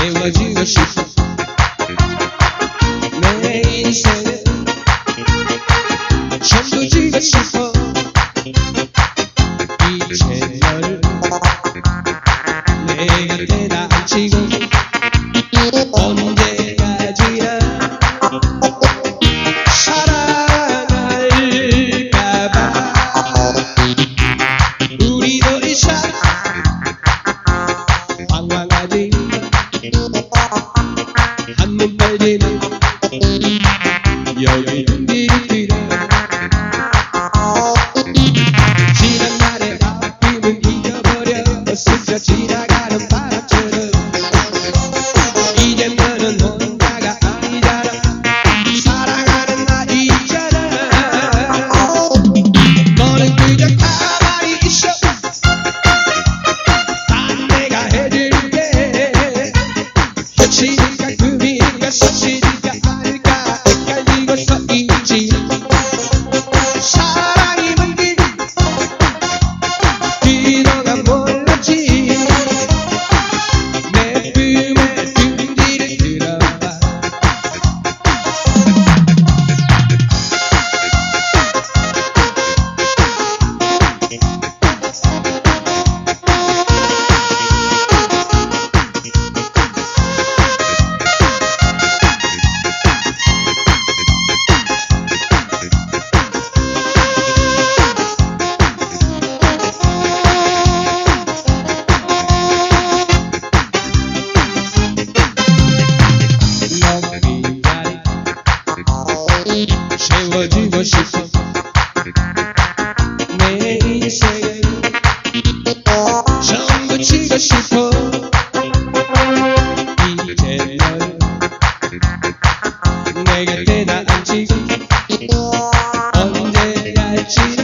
채워주고 싶어. 내 인생은 전부 주고 싶어. 이제 너를 내 곁에다 앉히고 언제까지야 사랑할까봐. 우리 더 이상 방황하지 Bye. 싶어. 이제는 내 곁에 나 앉지. 언제 갈지